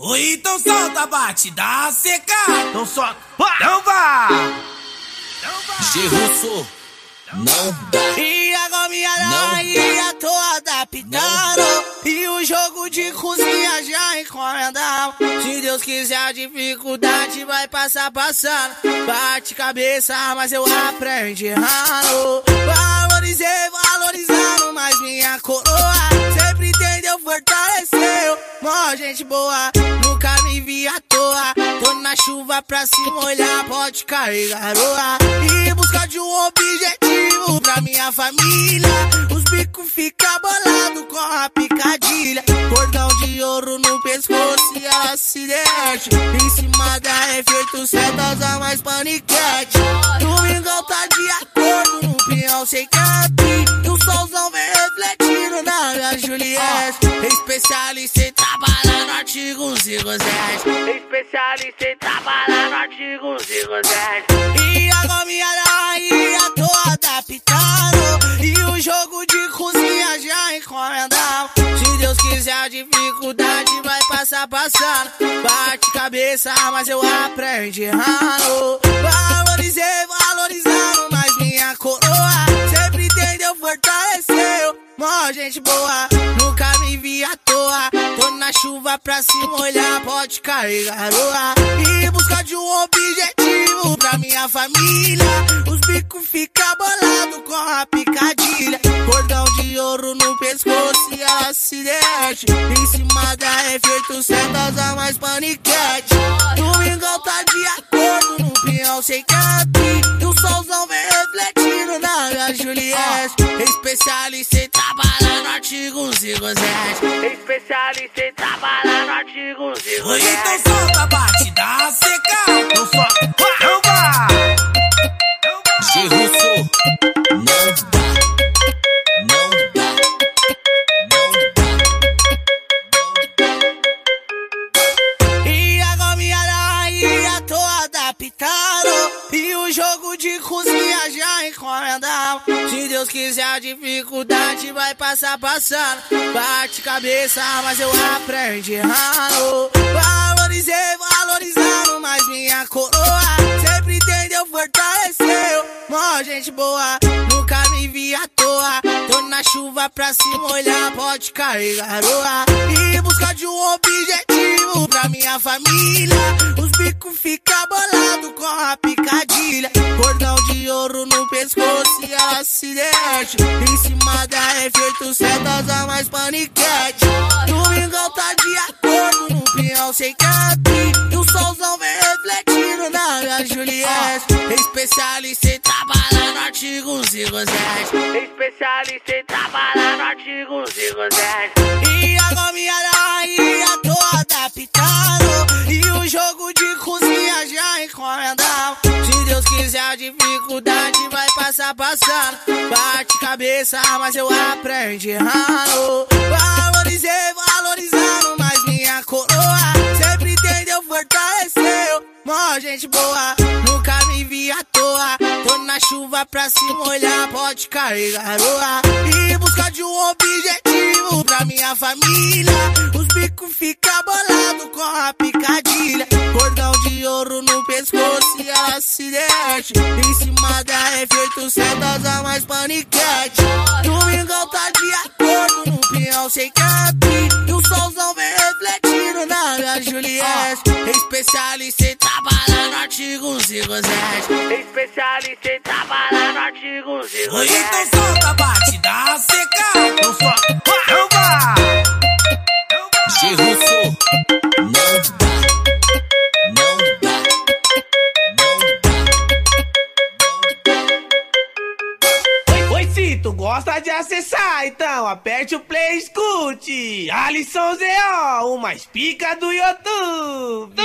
Oi, então solta, bate, dá seca. Então solta. Então vá. G-Russo, não dá. E agora minha rainha tô adaptando E o jogo de cozinha já encomendamos Se Deus quiser a dificuldade vai passar passando. Bate cabeça, mas eu aprendi errando Valorizei, valorizando, mas minha coroa Sempre entendeu, fortaleceu Mó gente boa, nunca me vi à toa. Tô na chuva pra se molhar, pode cair garoa. E buscar de um objetivo pra minha família. Os bicos fica bolado com a picadilha. Cordão de ouro no pescoço e acidente Em cima da F800 a mais paniquete. Domingão tá de acordo no pinhão sem cap. E o solzão vem refletindo na minha Juliette. Especialista em 5, 10. Especialista em trabalhar no artigo 5, E a gominha da rainha tô adaptando. E o jogo de cozinha já encomendamos. Se Deus quiser, a dificuldade vai passar passando. Bate cabeça, mas eu aprendi errando. Valorizei, valorizando mais minha coroa. Sempre entendeu, fortaleceu. Mó gente boa. No chuva pra se molhar, pode cair garoa. E buscar de um objetivo pra minha família. Os bicos fica bolado com a picadilha. Cordão de ouro no pescoço e acidente Em cima da F800 a mais paniquete. Domingão tá de acordo no pinhão sem cap. E o solzão vem refletindo na Juliette. Especialista em trabalhar no artigo 57 Especialista em trabalhar no artigo Oi, 57 então solta, bate, dá seca. Então solta. Então vá. G-Russo, não dá. Não dá. Não dá. E agora minha rainha tô adaptado E o jogo de cozinha já Se Deus quiser a dificuldade vai passar passando. Bate cabeça, mas eu aprendi. Errando Valorizei, valorizando, mas minha coroa Sempre entendeu, fortaleceu. Mó gente boa, nunca me vi à toa. Tô na chuva pra se molhar, pode cair garoa. E buscar de um objetivo pra minha família pescoço e acidente. Em cima da F800 a mais paniquete. Domingão tá de acordo no pinhão sem cap. E o solzão vem refletindo na minha Juliette. Especialista em trabalhar no artigo 57 Especialista em trabalhar no artigo 57 E agora minha rainha tô adaptado E o jogo de cozinha já encomendamos Se Deus quiser a dificuldade vai passar passando Bate cabeça, mas eu aprendi. Errando Valorizei, valorizando, mas minha coroa Sempre entendeu, fortaleceu. Mó gente boa, nunca me vi à toa. Tô na chuva pra se molhar, pode cair garoa. E buscar de um objetivo pra minha família. Os bicos fica bolado com a picadilha acidente Em cima da F800 a mais paniquete. Domingão tá de acordo no pinhão sem cap. E o solzão vem refletindo na minha Juliette. Especialista em trabalhar no artigo 57 Especialista em trabalhar no artigo Oi, 57 então solta, bate, dá seca. Então solta. Se tu gosta de acessar, então aperte o play e escute. Alisson ZO, o mais pica do YouTube.